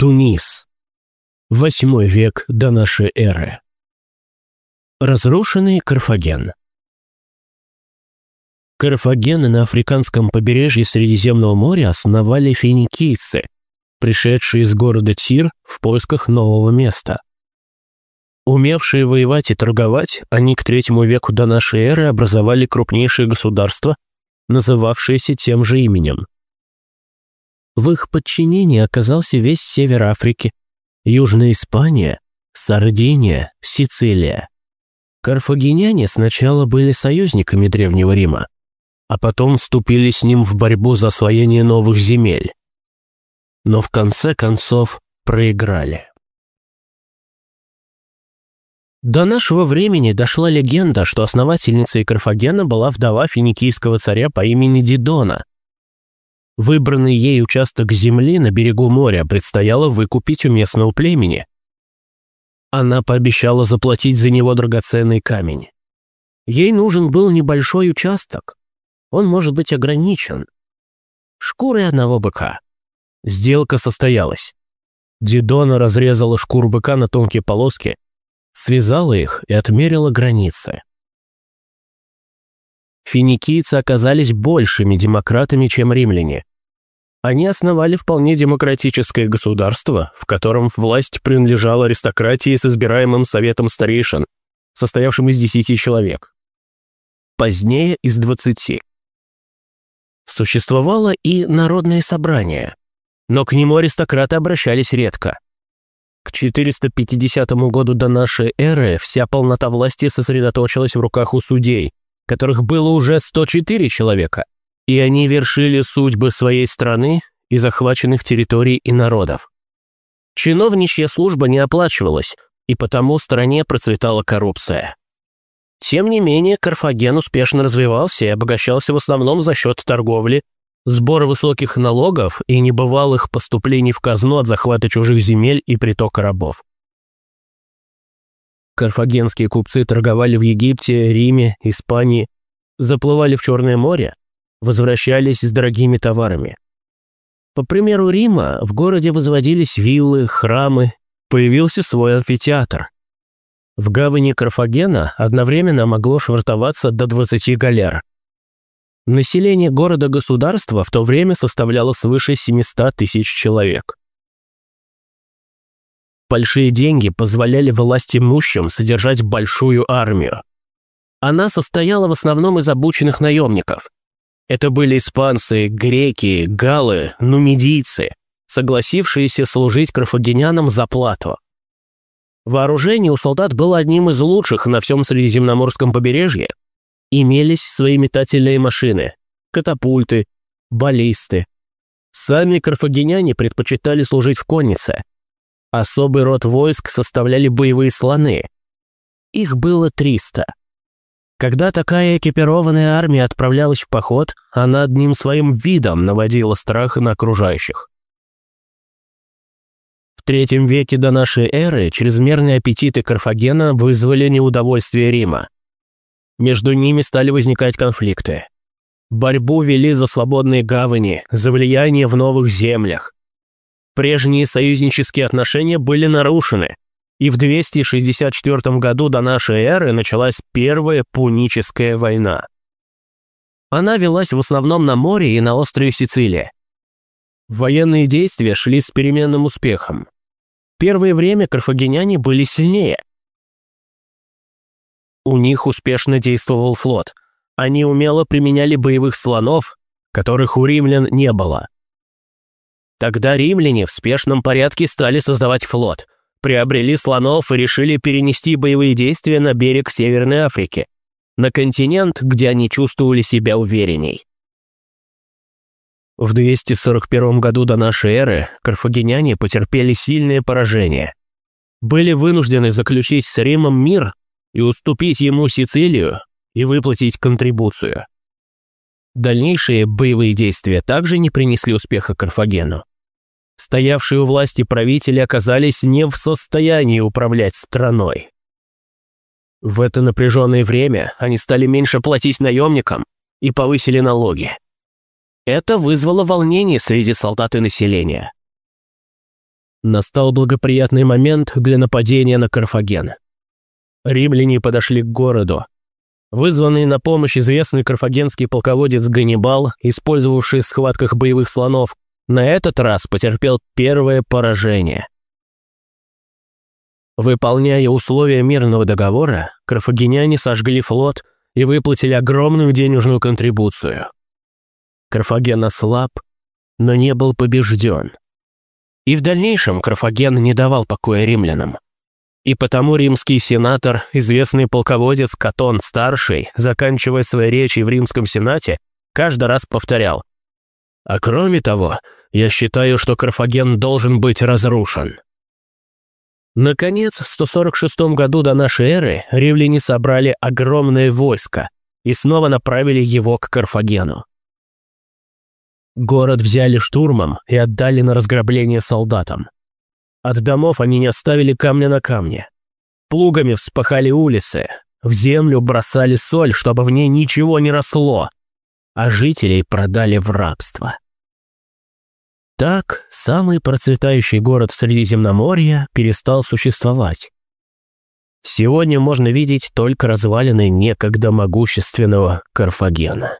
Тунис. Восьмой век до нашей эры. Разрушенный Карфаген. Карфаген на африканском побережье Средиземного моря основали финикийцы, пришедшие из города Тир в поисках нового места. Умевшие воевать и торговать, они к третьему веку до нашей эры образовали крупнейшее государство, называвшееся тем же именем. В их подчинении оказался весь север Африки, Южная Испания, Сардиния, Сицилия. Карфагеняне сначала были союзниками Древнего Рима, а потом вступили с ним в борьбу за освоение новых земель. Но в конце концов проиграли. До нашего времени дошла легенда, что основательницей Карфагена была вдова финикийского царя по имени Дидона. Выбранный ей участок земли на берегу моря предстояло выкупить у местного племени. Она пообещала заплатить за него драгоценный камень. Ей нужен был небольшой участок, он может быть ограничен. Шкурой одного быка. Сделка состоялась. Дидона разрезала шкуру быка на тонкие полоски, связала их и отмерила границы. Финикийцы оказались большими демократами, чем римляне. Они основали вполне демократическое государство, в котором власть принадлежала аристократии с избираемым советом старейшин, состоявшим из десяти человек. Позднее из двадцати. Существовало и народное собрание, но к нему аристократы обращались редко. К 450 году до нашей эры вся полнота власти сосредоточилась в руках у судей, которых было уже 104 человека, и они вершили судьбы своей страны и захваченных территорий и народов. Чиновничья служба не оплачивалась, и потому в стране процветала коррупция. Тем не менее, Карфаген успешно развивался и обогащался в основном за счет торговли, сбора высоких налогов и небывалых поступлений в казну от захвата чужих земель и притока рабов. Карфагенские купцы торговали в Египте, Риме, Испании, заплывали в Черное море, возвращались с дорогими товарами. По примеру Рима, в городе возводились виллы, храмы, появился свой амфитеатр – в гавани Карфагена одновременно могло швартоваться до 20 галер. Население города-государства в то время составляло свыше 700 тысяч человек. Большие деньги позволяли власть имущим содержать большую армию. Она состояла в основном из обученных наемников. Это были испанцы, греки, галлы, нумидийцы, согласившиеся служить карфагенянам за плату. Вооружение у солдат было одним из лучших на всем Средиземноморском побережье. Имелись свои метательные машины, катапульты, баллисты. Сами карфагеняне предпочитали служить в коннице. Особый род войск составляли боевые слоны. Их было 300. Когда такая экипированная армия отправлялась в поход, она одним своим видом наводила страх на окружающих. В третьем веке до нашей эры чрезмерные аппетиты Карфагена вызвали неудовольствие Рима. Между ними стали возникать конфликты. Борьбу вели за свободные гавани, за влияние в новых землях. Прежние союзнические отношения были нарушены, и в 264 году до нашей эры началась Первая Пуническая война. Она велась в основном на море и на острове Сицилия. Военные действия шли с переменным успехом. Первое время карфагеняне были сильнее. У них успешно действовал флот. Они умело применяли боевых слонов, которых у римлян не было. Тогда римляне в спешном порядке стали создавать флот, приобрели слонов и решили перенести боевые действия на берег Северной Африки, на континент, где они чувствовали себя уверенней. В 241 году до нашей эры карфагеняне потерпели сильное поражение. Были вынуждены заключить с Римом мир и уступить ему Сицилию и выплатить контрибуцию. Дальнейшие боевые действия также не принесли успеха Карфагену. Стоявшие у власти правители оказались не в состоянии управлять страной. В это напряженное время они стали меньше платить наемникам и повысили налоги. Это вызвало волнение среди солдат и населения. Настал благоприятный момент для нападения на Карфаген. Римляне подошли к городу. Вызванный на помощь известный карфагенский полководец Ганнибал, использовавший в схватках боевых слонов, на этот раз потерпел первое поражение. Выполняя условия мирного договора, карфагеняне сожгли флот и выплатили огромную денежную контрибуцию. Карфаген ослаб, но не был побежден. И в дальнейшем Карфаген не давал покоя римлянам. И потому римский сенатор, известный полководец Катон-старший, заканчивая свои речи в римском сенате, каждый раз повторял «А кроме того, я считаю, что Карфаген должен быть разрушен». Наконец, в 146 году до нашей эры римляне собрали огромное войско и снова направили его к Карфагену. Город взяли штурмом и отдали на разграбление солдатам. От домов они не оставили камня на камне. Плугами вспахали улицы, в землю бросали соль, чтобы в ней ничего не росло, а жителей продали в рабство. Так, самый процветающий город Средиземноморья перестал существовать. Сегодня можно видеть только развалины некогда могущественного Карфагена.